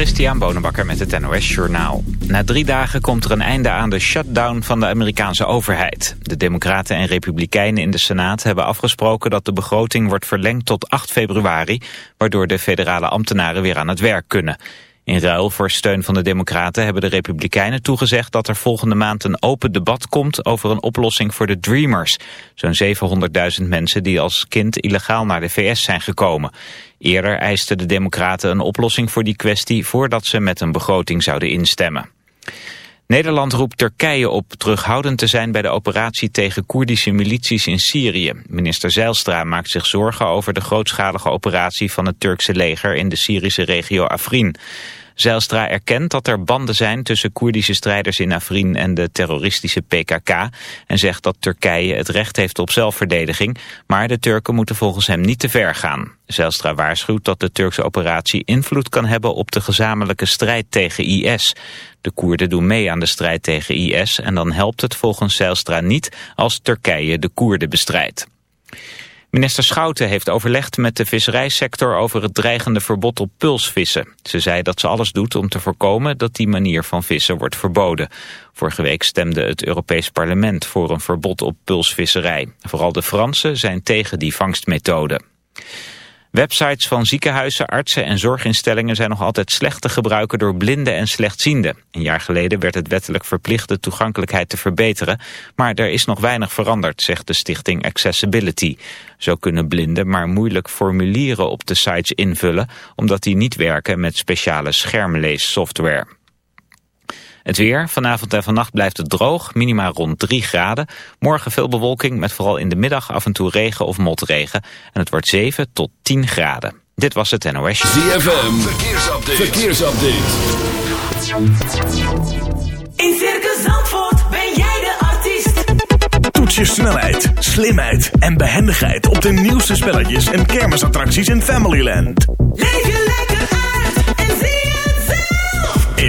Christian Bonenbakker met het NOS Journaal. Na drie dagen komt er een einde aan de shutdown van de Amerikaanse overheid. De Democraten en Republikeinen in de Senaat hebben afgesproken dat de begroting wordt verlengd tot 8 februari, waardoor de federale ambtenaren weer aan het werk kunnen. In ruil voor steun van de Democraten hebben de Republikeinen toegezegd dat er volgende maand een open debat komt over een oplossing voor de Dreamers. Zo'n 700.000 mensen die als kind illegaal naar de VS zijn gekomen. Eerder eisten de Democraten een oplossing voor die kwestie voordat ze met een begroting zouden instemmen. Nederland roept Turkije op terughoudend te zijn bij de operatie tegen Koerdische milities in Syrië. Minister Zeilstra maakt zich zorgen over de grootschalige operatie van het Turkse leger in de Syrische regio Afrin. Zijlstra erkent dat er banden zijn tussen Koerdische strijders in Afrin en de terroristische PKK en zegt dat Turkije het recht heeft op zelfverdediging, maar de Turken moeten volgens hem niet te ver gaan. Zijlstra waarschuwt dat de Turkse operatie invloed kan hebben op de gezamenlijke strijd tegen IS. De Koerden doen mee aan de strijd tegen IS en dan helpt het volgens Zijlstra niet als Turkije de Koerden bestrijdt. Minister Schouten heeft overlegd met de visserijsector over het dreigende verbod op pulsvissen. Ze zei dat ze alles doet om te voorkomen dat die manier van vissen wordt verboden. Vorige week stemde het Europees Parlement voor een verbod op pulsvisserij. Vooral de Fransen zijn tegen die vangstmethode. Websites van ziekenhuizen, artsen en zorginstellingen zijn nog altijd slecht te gebruiken door blinden en slechtzienden. Een jaar geleden werd het wettelijk verplicht de toegankelijkheid te verbeteren, maar er is nog weinig veranderd, zegt de stichting Accessibility. Zo kunnen blinden maar moeilijk formulieren op de sites invullen, omdat die niet werken met speciale schermleessoftware. Het weer, vanavond en vannacht blijft het droog, minima rond 3 graden. Morgen veel bewolking met vooral in de middag af en toe regen of motregen. En het wordt 7 tot 10 graden. Dit was het NOS. ZFM, verkeersupdate. verkeersupdate. In Circus Zandvoort ben jij de artiest. Toets je snelheid, slimheid en behendigheid op de nieuwste spelletjes en kermisattracties in Familyland. Leef je lekker uit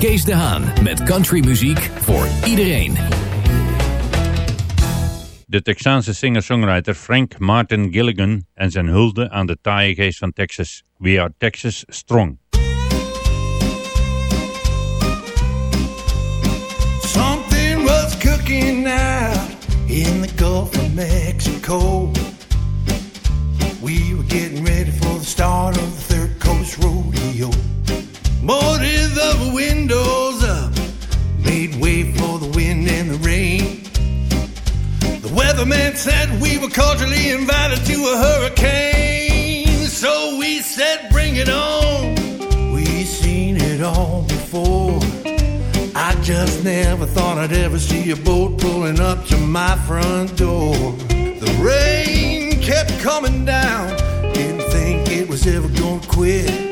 Kees de Haan met countrymuziek voor iedereen. De Texaanse singer-songwriter Frank Martin Gilligan en zijn hulde aan de taaie geest van Texas. We are Texas strong. Something was cooking out in the Gulf of Mexico. We were getting ready for the start of the Third Coast Rodeo. Boarded the windows up, made way for the wind and the rain. The weatherman said we were cordially invited to a hurricane. So we said, bring it on. We seen it all before. I just never thought I'd ever see a boat pulling up to my front door. The rain kept coming down, didn't think it was ever gonna quit.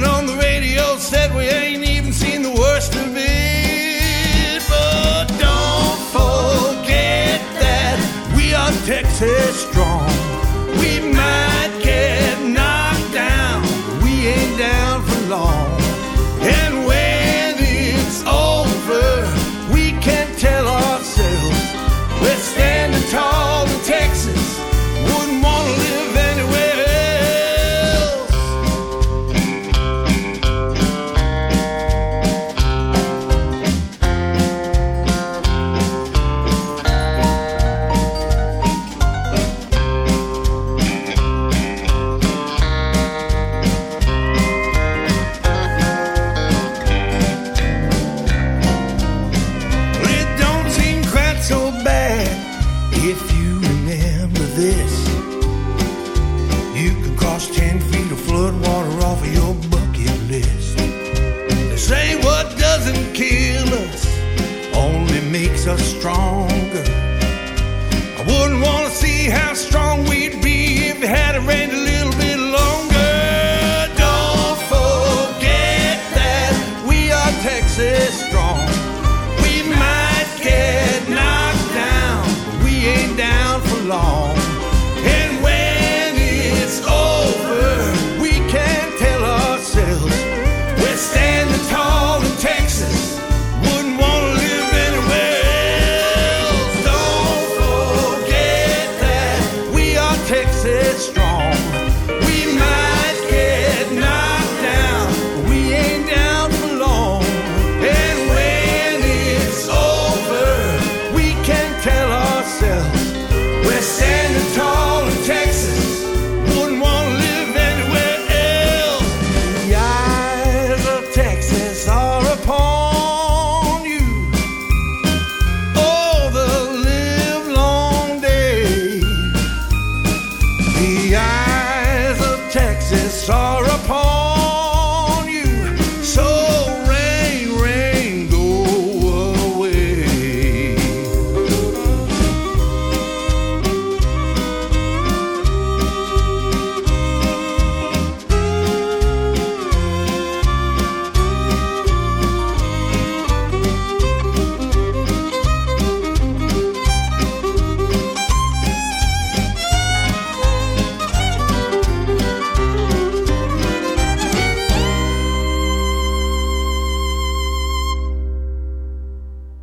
Man on the radio said we ain't even seen the worst of it. But don't forget that we are Texas strong.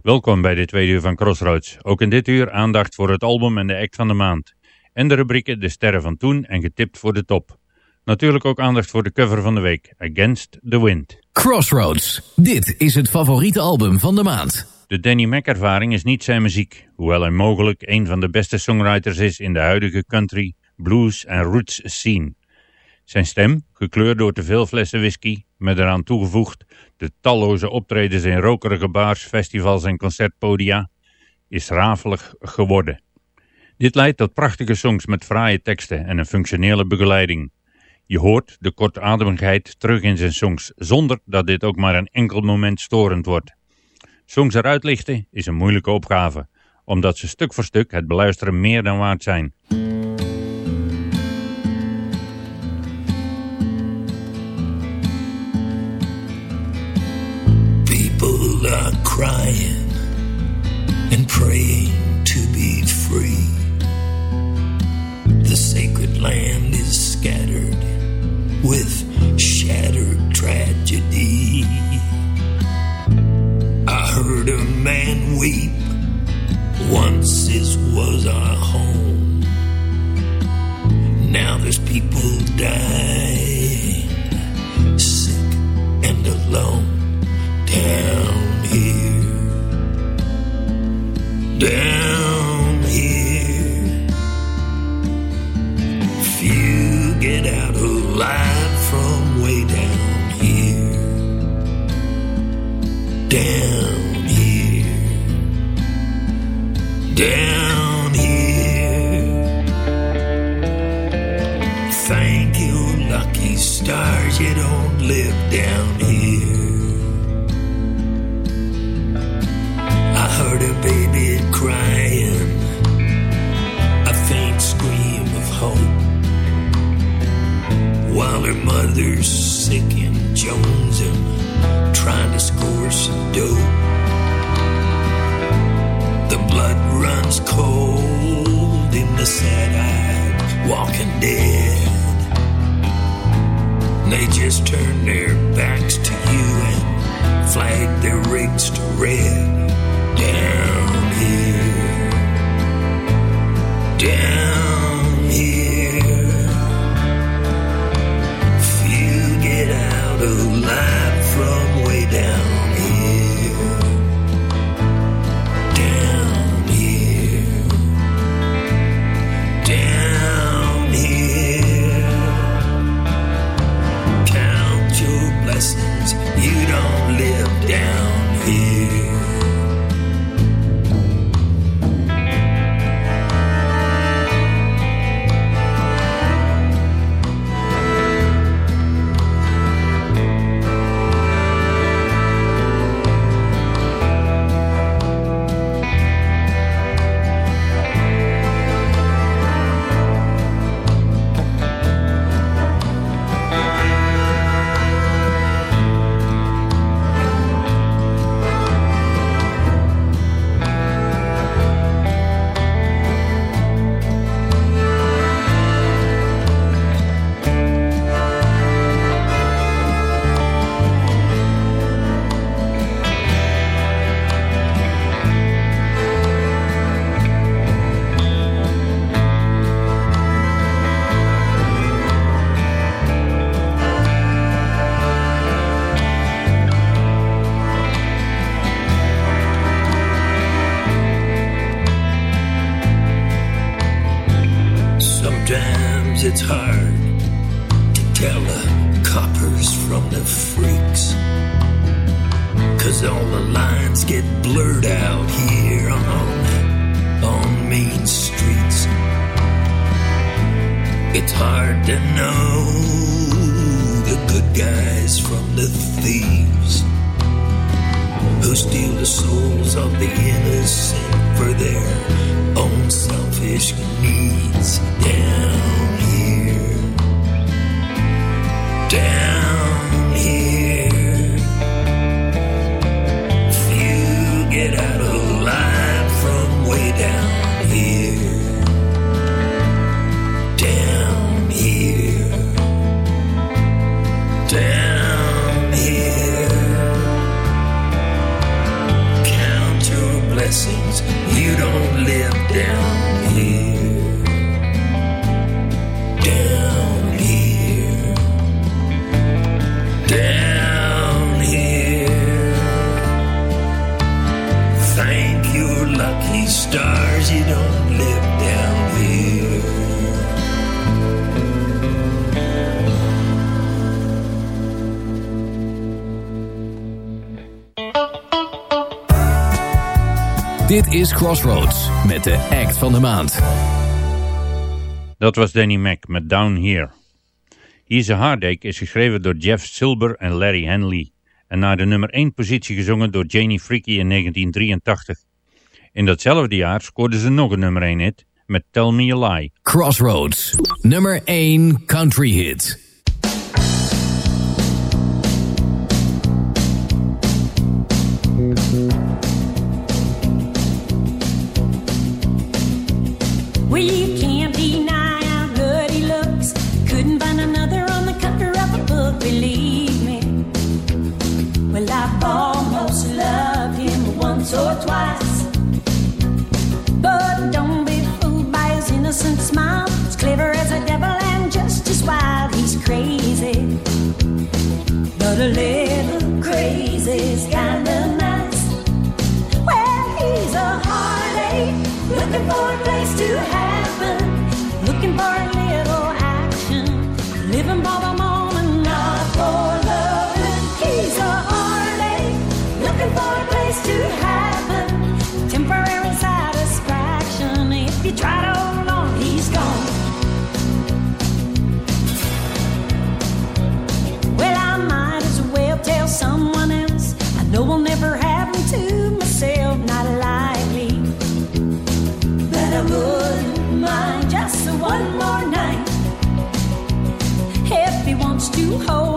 Welkom bij dit tweede uur van Crossroads. Ook in dit uur aandacht voor het album en de act van de maand. En de rubrieken De Sterren van Toen en Getipt voor de Top. Natuurlijk ook aandacht voor de cover van de week, Against the Wind. Crossroads. Dit is het favoriete album van de maand. De Danny Mac ervaring is niet zijn muziek, hoewel hij mogelijk een van de beste songwriters is in de huidige country, blues en roots scene. Zijn stem, gekleurd door te veel flessen whisky, met eraan toegevoegd de talloze optredens in rokerige bars, festivals en concertpodia, is rafelig geworden. Dit leidt tot prachtige songs met fraaie teksten en een functionele begeleiding. Je hoort de kortademigheid terug in zijn songs, zonder dat dit ook maar een enkel moment storend wordt. Songs eruit lichten is een moeilijke opgave, omdat ze stuk voor stuk het beluisteren meer dan waard zijn. Crying and praying to be free. The sacred land is scattered with shattered tragedy. I heard a man weep. Once this was our home. Now there's people dying, sick and alone down down here. Few get out alive from way down here, down here, down here. Thank you, lucky stars, you don't live down here. I heard a baby crying, a faint scream of hope, while her mother's sick and jonesing, trying to score some dough. The blood runs cold in the sad-eyed walking dead. They just turn their backs to you and flag their rigs to red down here, down here. Few get out alive from way down here, down here, down here, count your blessings, you don't live down here, van de maand. Dat was Danny Mac met Down Here. He's a Heartache is geschreven door Jeff Silber en Larry Henley en naar de nummer 1 positie gezongen door Janie Freaky in 1983. In datzelfde jaar scoorde ze nog een nummer 1 hit met Tell Me a Lie. Crossroads, nummer 1 country hit. or twice. But don't be fooled by his innocent smile. He's clever as a devil and just as wild. He's crazy, but a little crazy's got. one more night. if he wants to hold.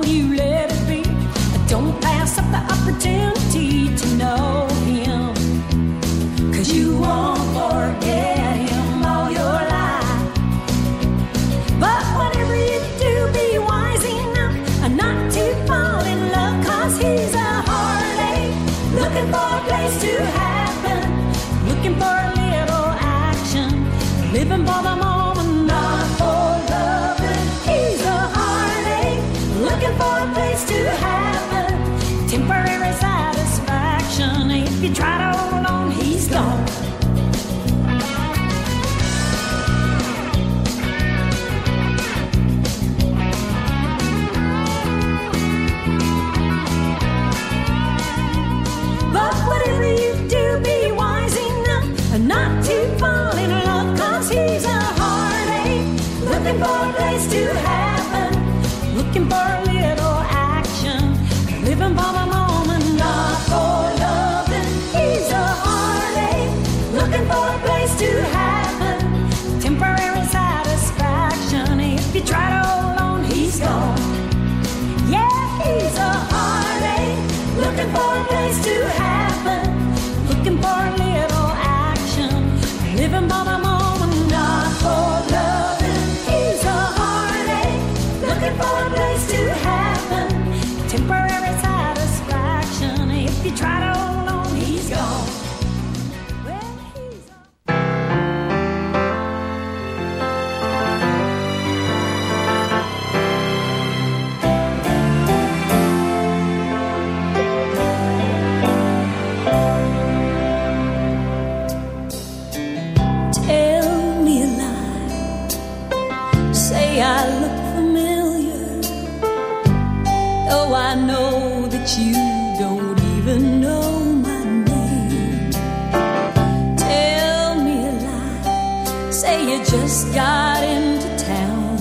Blessings, you just got into town.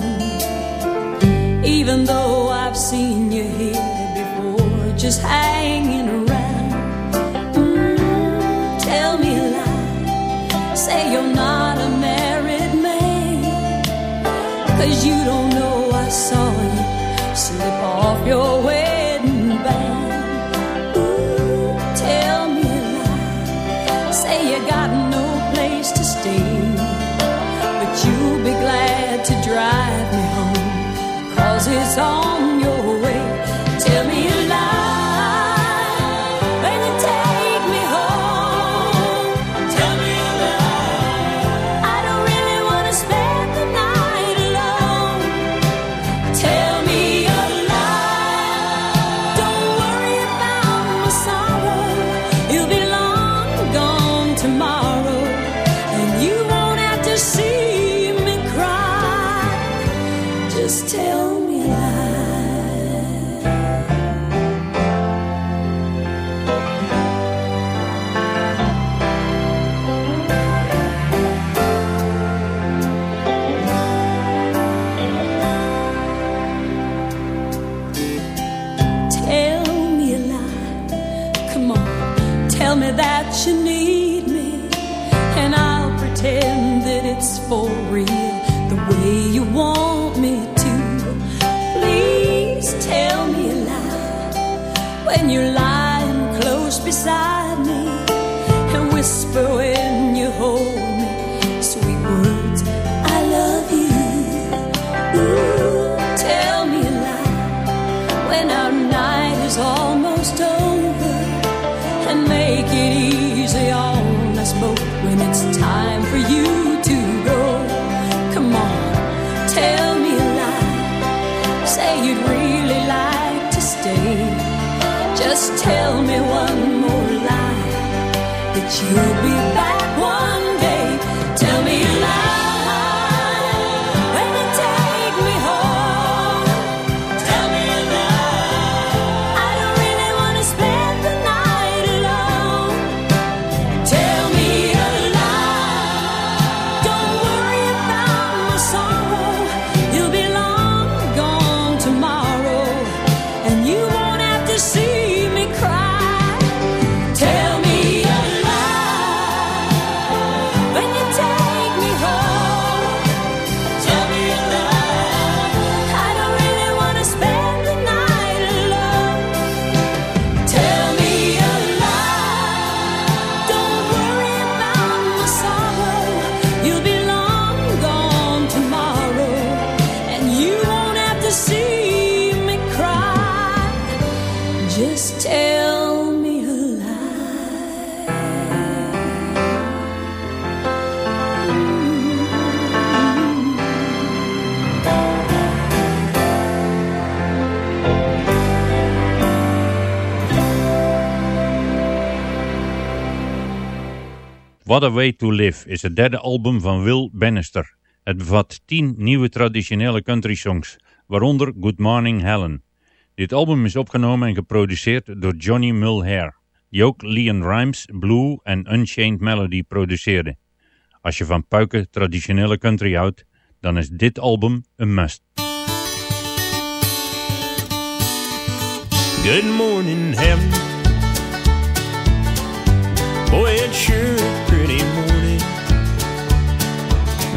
Even though I've seen you here before, just hanging around. Mm, tell me a lie, say you're not a married man. Cause you don't know I saw you slip off your wedding that What a Way to Live is het derde album van Will Bannister. Het bevat tien nieuwe traditionele country songs, waaronder Good Morning Helen. Dit album is opgenomen en geproduceerd door Johnny Mulhare, die ook Leon Rimes, Blue en Unchained Melody produceerde. Als je van puiken traditionele country houdt, dan is dit album een must. Good morning.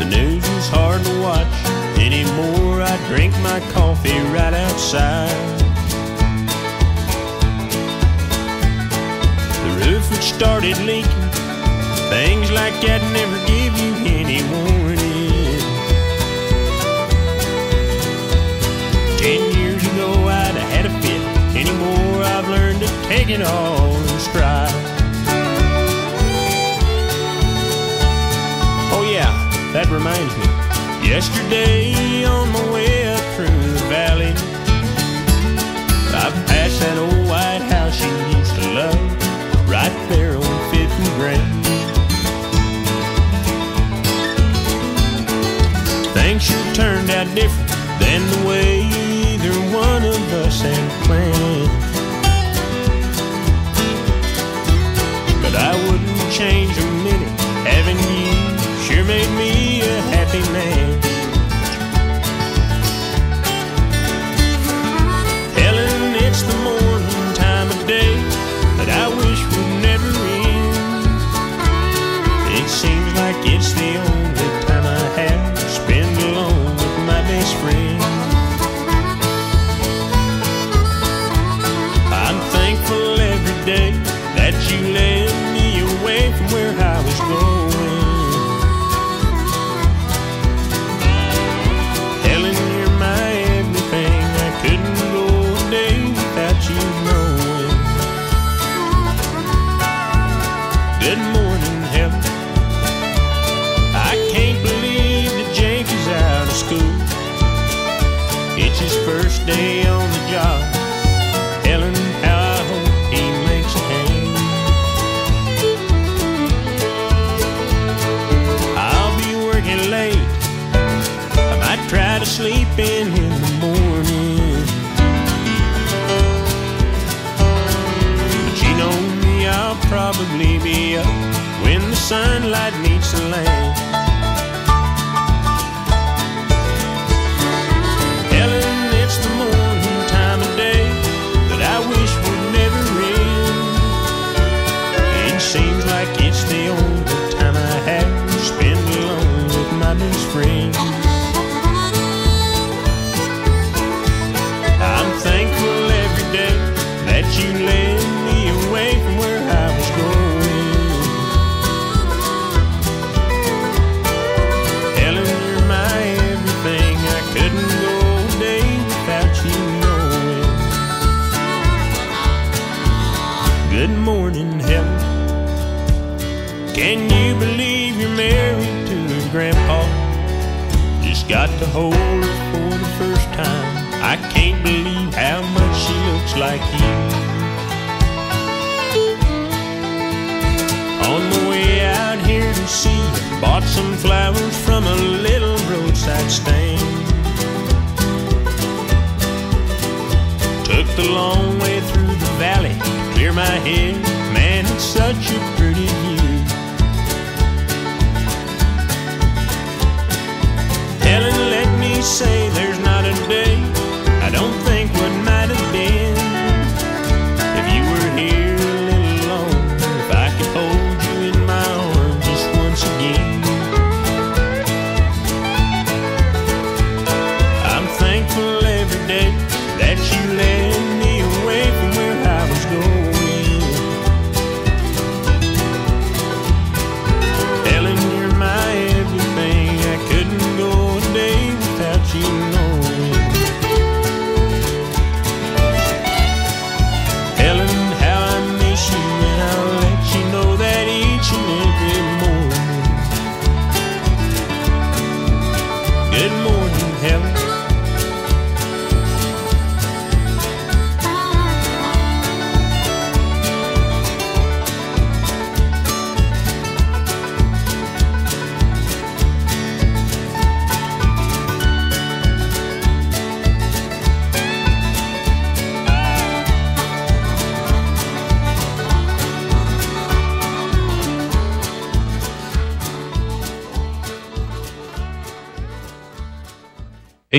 The news is hard to watch anymore. I drink my coffee right outside. The roof had started leaking. Things like that never give you any warning. Ten years ago, I'd have had a fit. Anymore, I've learned to take it all in stride. That reminds me. Yesterday, on my way up through the valley, I passed that old white house you used to love, right there on Fifth and Grand. Things sure turned out different than the way either one of us had planned. But I wouldn't change a minute having you. Sure made me happy.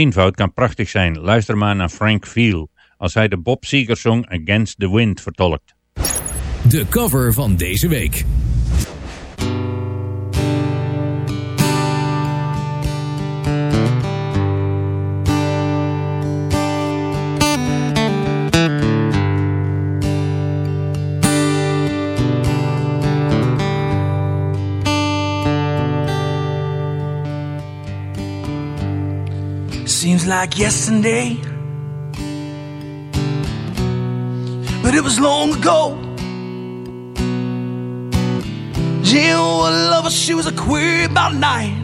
Eenvoud kan prachtig zijn. Luister maar naar Frank Veel als hij de Bob Seger song Against the Wind vertolkt. De cover van deze week. Seems like yesterday, but it was long ago. Jill a lover, she was a queer about night.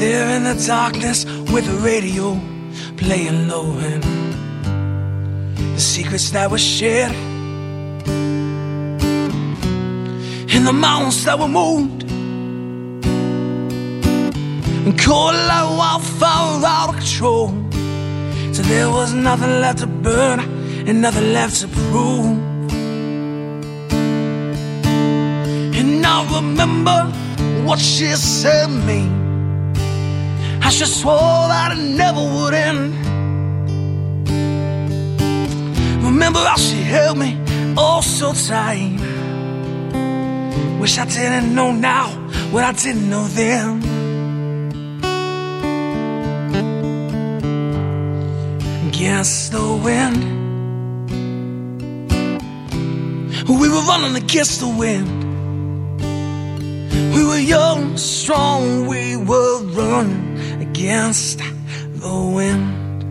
There in the darkness with the radio playing low and the secrets that were shared and the mountains that were moved like wildfire out of control. So there was nothing left to burn and nothing left to prove. And I remember what she said to me. I she swore that it never would end. Remember how she held me oh so tight. Wish I didn't know now what I didn't know then. Against the wind. We were running against the wind. We were young, strong, we were running against the wind.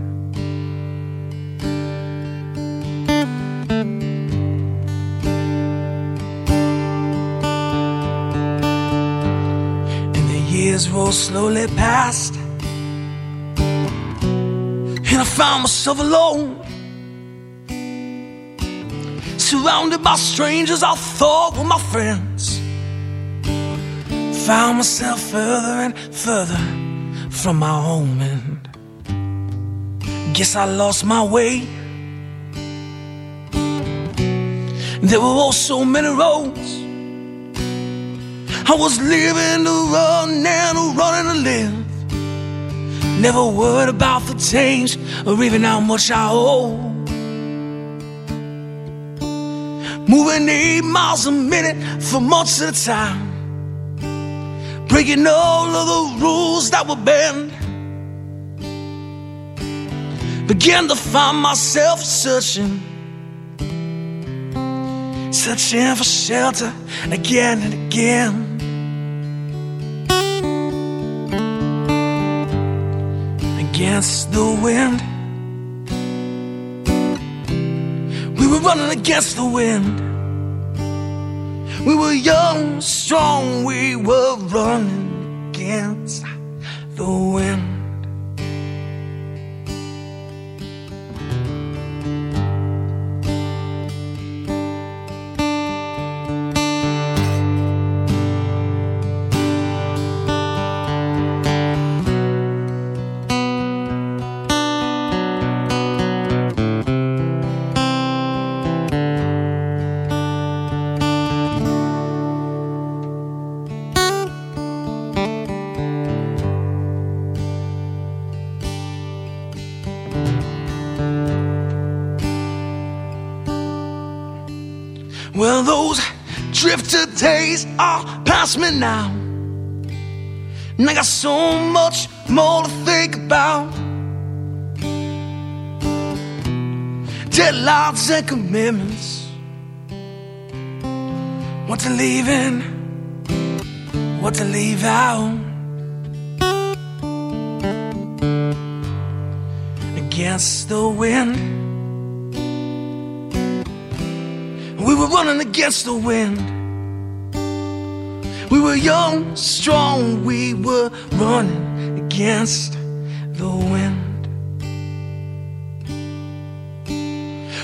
And the years roll slowly past. And I found myself alone. Surrounded by strangers I thought were my friends. Found myself further and further from my home, and guess I lost my way. There were all so many roads. I was living to run Never worried about the change or even how much I owe. Moving eight miles a minute for months at a time. Breaking all of the rules that were banned. Began to find myself searching. Searching for shelter again and again. Against the wind. We were running against the wind. We were young, strong, we were running against the wind. Are past me now. And I got so much more to think about. Deadlines and commitments. What to leave in, what to leave out. Against the wind. We were running against the wind. We were young, strong, we were running against the wind.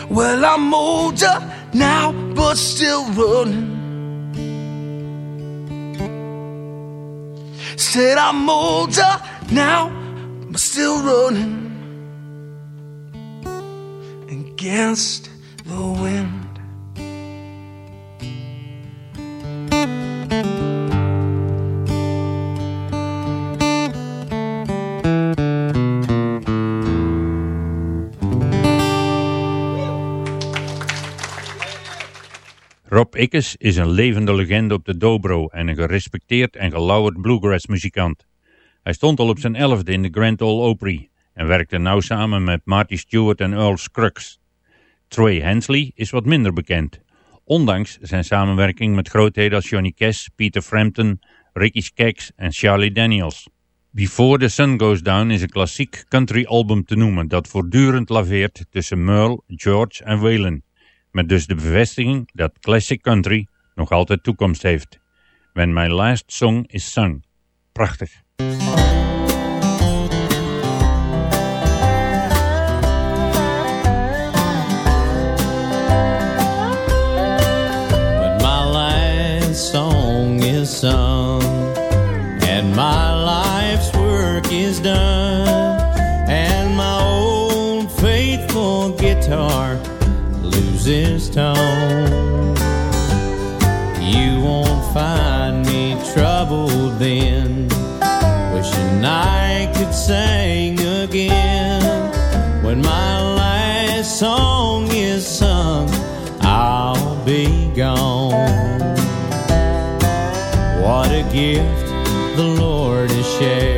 Well, I'm older now, but still running. Said I'm older now, but still running against the wind. Rob Ickes is een levende legende op de dobro en een gerespecteerd en gelauwerd bluegrass muzikant. Hij stond al op zijn elfde in de Grand Ole Opry en werkte nauw samen met Marty Stewart en Earl Scruggs. Trey Hensley is wat minder bekend, ondanks zijn samenwerking met grootheden als Johnny Cash, Peter Frampton, Ricky Skaggs en Charlie Daniels. Before the Sun Goes Down is een klassiek country album te noemen dat voortdurend laveert tussen Merle, George en Waylon. Met dus de bevestiging dat classic country nog altijd toekomst heeft. When My Last Song Is Sung. Prachtig. Tone you won't find me troubled then. Wishing I could sing again. When my last song is sung I'll be gone. What a gift the Lord has shared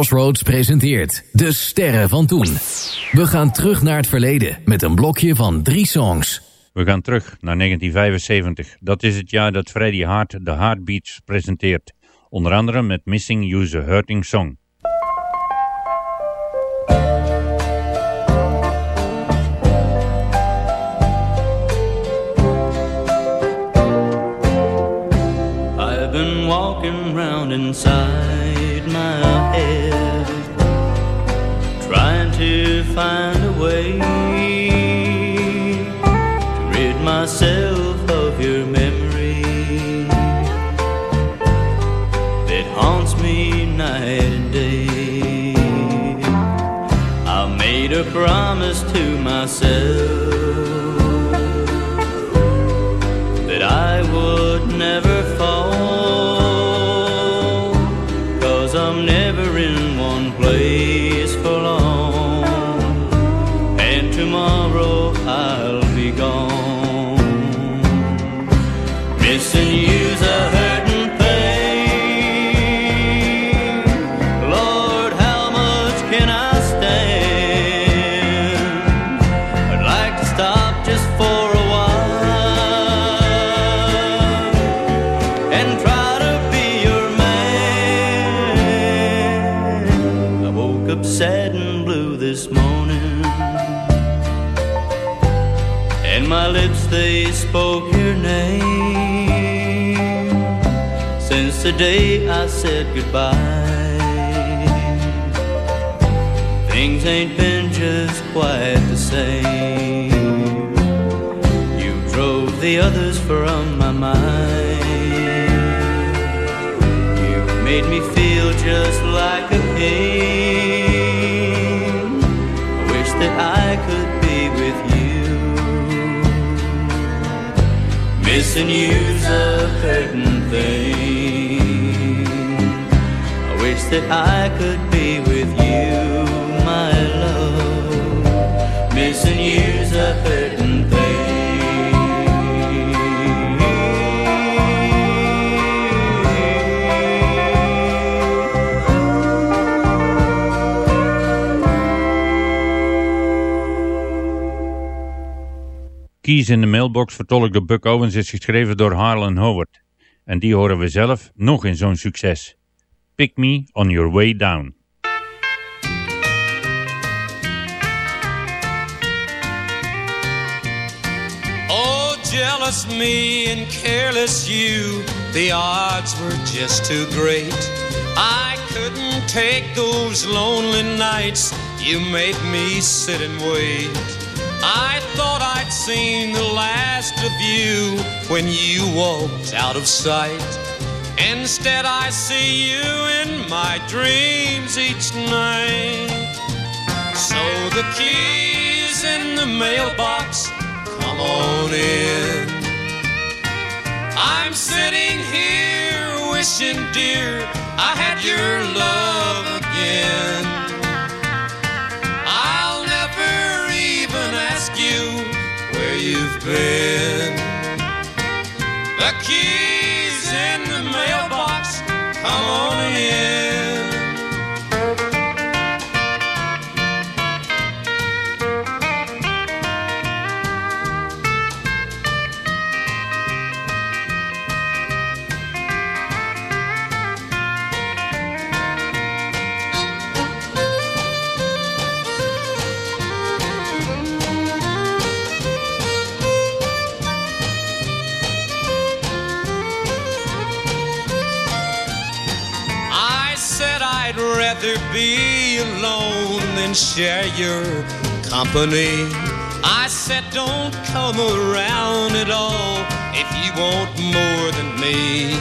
Crossroads presenteert De Sterren van Toen. We gaan terug naar het verleden met een blokje van drie songs. We gaan terug naar 1975. Dat is het jaar dat Freddie Hart de Heartbeats presenteert. Onder andere met Missing You a Hurting Song. I've been walking round inside find a way to rid myself of your memory that haunts me night and day. I made a promise to myself that I would never fall. Cause I'm never in one place the day I said goodbye, things ain't been just quite the same. You drove the others from my mind. You made me feel just like a king. I wish that I could be with you. Missing you's a hurting that I could be with you, my love. Missing you's a in de Mailbox, vertolkt door Buck Owens, is geschreven door Harlan Howard. En die horen we zelf nog in zo'n succes. Pick Me On Your Way Down. Oh, jealous me and careless you, the odds were just too great. I couldn't take those lonely nights you made me sit and wait. I thought I'd seen the last of you when you walked out of sight. Instead, I see you in my dreams each night. So the keys in the mailbox, come on in. I'm sitting here wishing, dear, I had your love again. I'll never even ask you where you've been. The keys share your company. I said don't come around at all if you want more than me.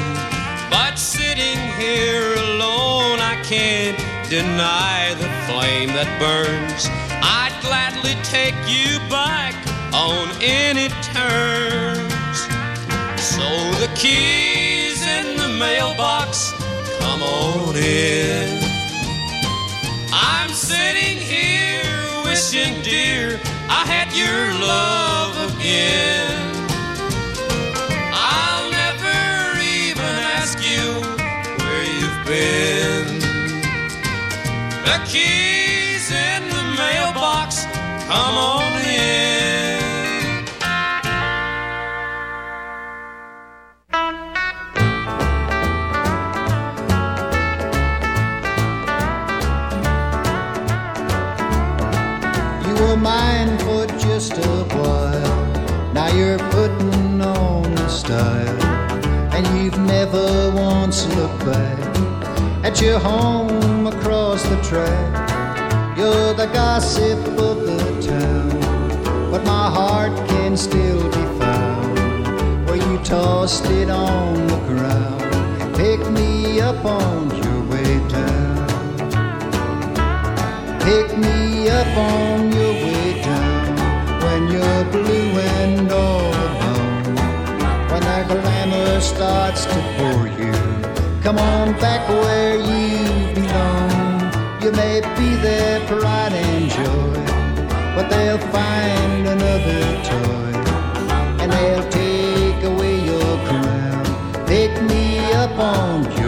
But sitting here alone, I can't deny the flame that burns. I'd gladly take you back on any terms. So the keys in the mailbox, come on in. Wishing, dear, I had your love never once looked back at your home across the track. You're the gossip of the town, but my heart can still be found where you tossed it on the ground. Pick me up on your way down. Pick me up on your way down when you're blue and all glamour starts to bore you, come on back where you belong. You may be their pride and joy, but they'll find another toy and they'll take away your crown. Pick me up on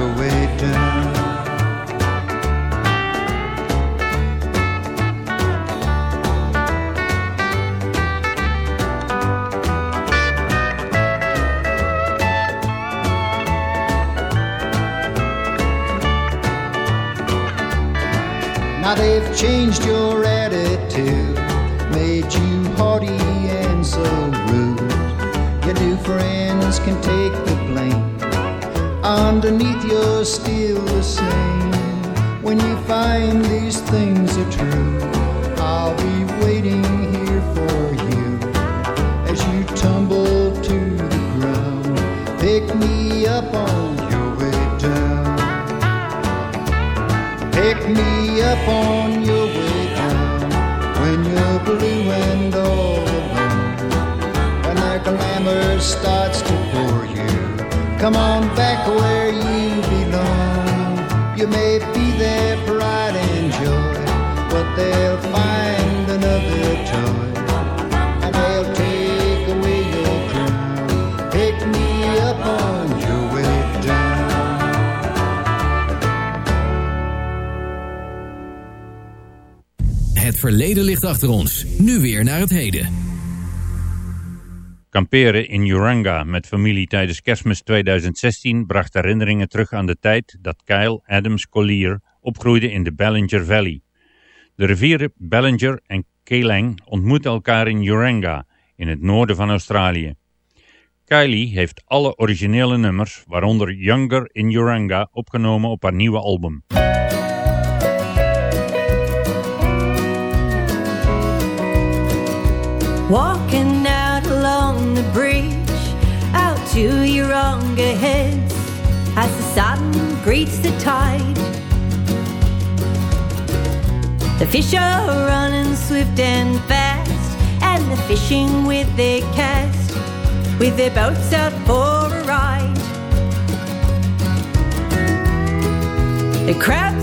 they've changed your attitude, made you haughty and so rude. Your new friends can take the blame. Underneath, you're still the same. When you find these things are true, I'll be waiting here for you as you tumble to the ground. Pick me up on your way down. Pick me up on your way down when you're blue and all alone. When the glamour starts to bore you, come on back where you belong. You may be their pride and joy, but they'll find another toy verleden ligt achter ons. Nu weer naar het heden. Kamperen in Uranga met familie tijdens kerstmis 2016 bracht herinneringen terug aan de tijd dat Kyle Adams Collier opgroeide in de Ballinger Valley. De rivieren Ballinger en Kelang ontmoeten elkaar in Uranga in het noorden van Australië. Kylie heeft alle originele nummers, waaronder Younger in Uranga, opgenomen op haar nieuwe album. Walking out along the bridge, out to Urunga heads, as the sun greets the tide. The fish are running swift and fast, and the fishing with their cast, with their boats out for a ride. The crabs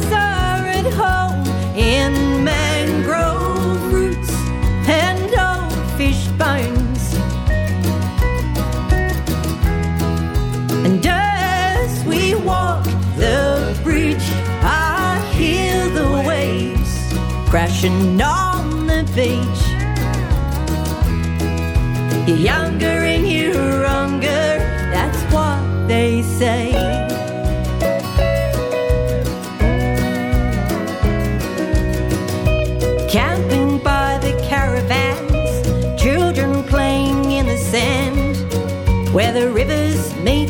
crashing on the beach. You're younger and you're younger, that's what they say. Camping by the caravans, children playing in the sand, where the rivers meet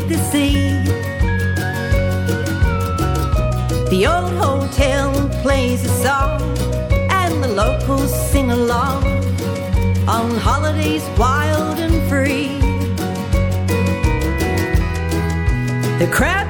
locals sing along on holidays wild and free. The crabs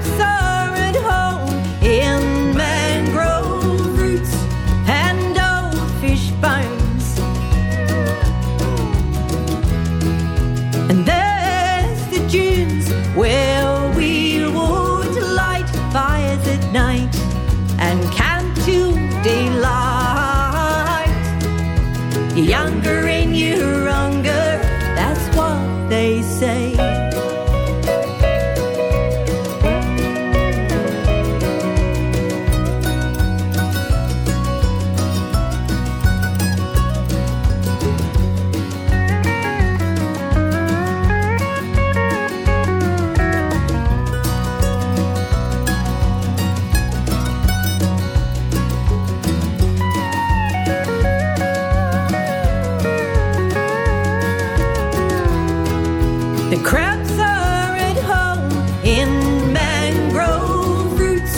The crabs are at home in mangrove roots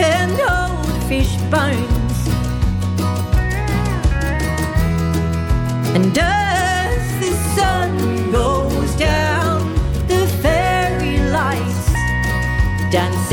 and old fish bones. And as the sun goes down, the fairy lights dance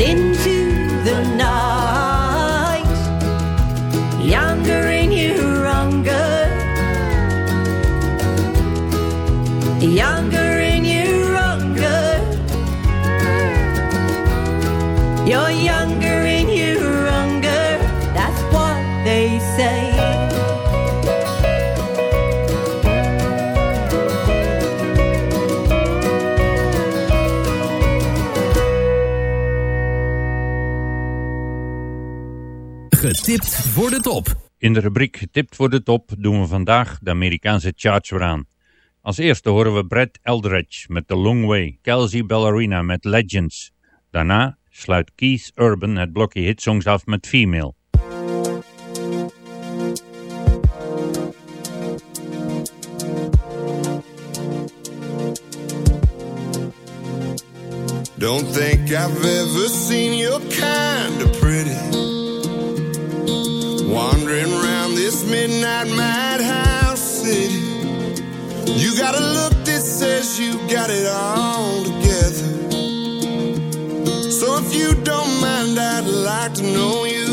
Getipt voor de top. In de rubriek Tipt voor de top doen we vandaag de Amerikaanse charts weer aan. Als eerste horen we Brad Eldredge met The Long Way, Kelsey Ballerina met Legends. Daarna sluit Keith Urban het blokje hitsongs af met Female. Don't think I've ever seen your kind of Wandering around this midnight madhouse city. You got a look that says you got it all together. So if you don't mind, I'd like to know you.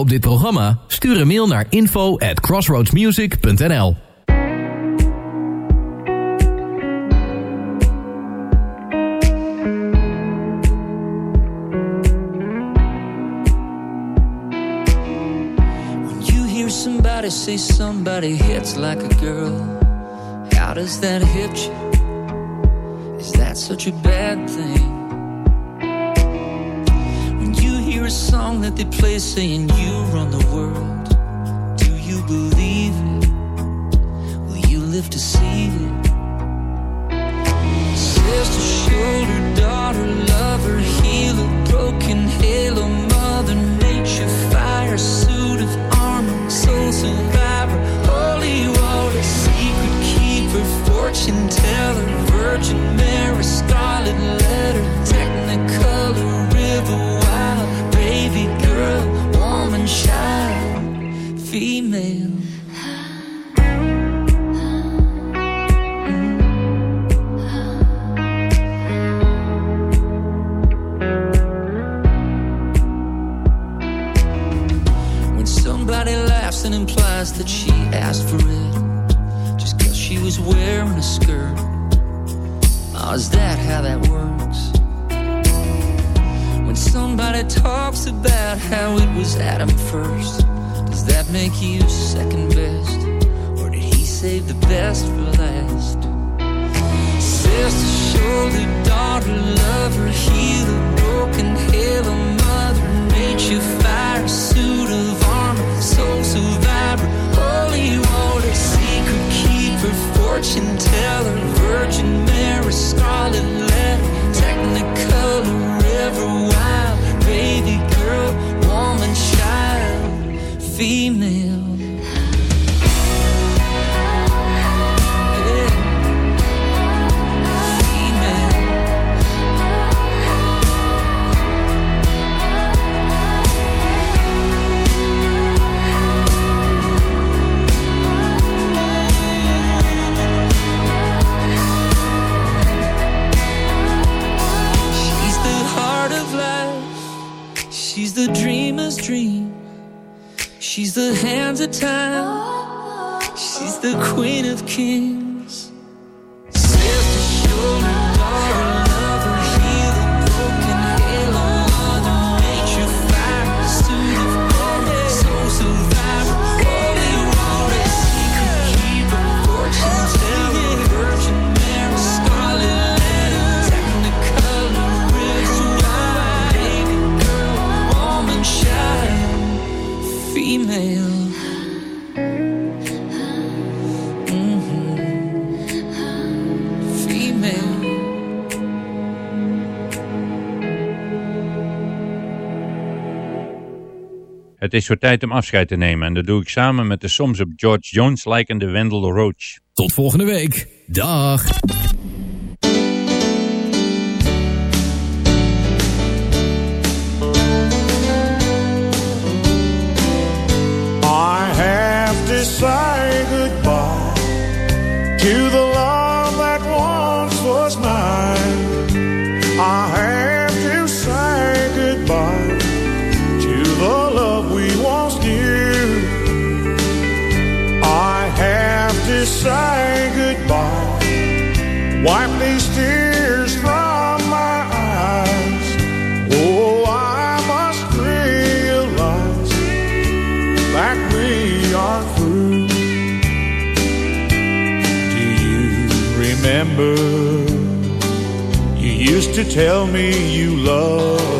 op dit programma? Stuur een mail naar info at crossroadsmusic.nl Somebody say somebody hits like a girl How does that hit you? Is that such a bad thing? song that they play saying you run the world. Do you believe it? Will you live to see it? Sister, shoulder, daughter, lover, healer, broken halo, mother nature, fire, suit of armor, soul survivor, holy water, secret keeper, fortune teller, virgin Mary, scarlet. Het is voor tijd om afscheid te nemen en dat doe ik samen met de soms op George Jones lijkende Wendell Roach. Tot volgende week. Dag. I have to say goodbye to tell me you love.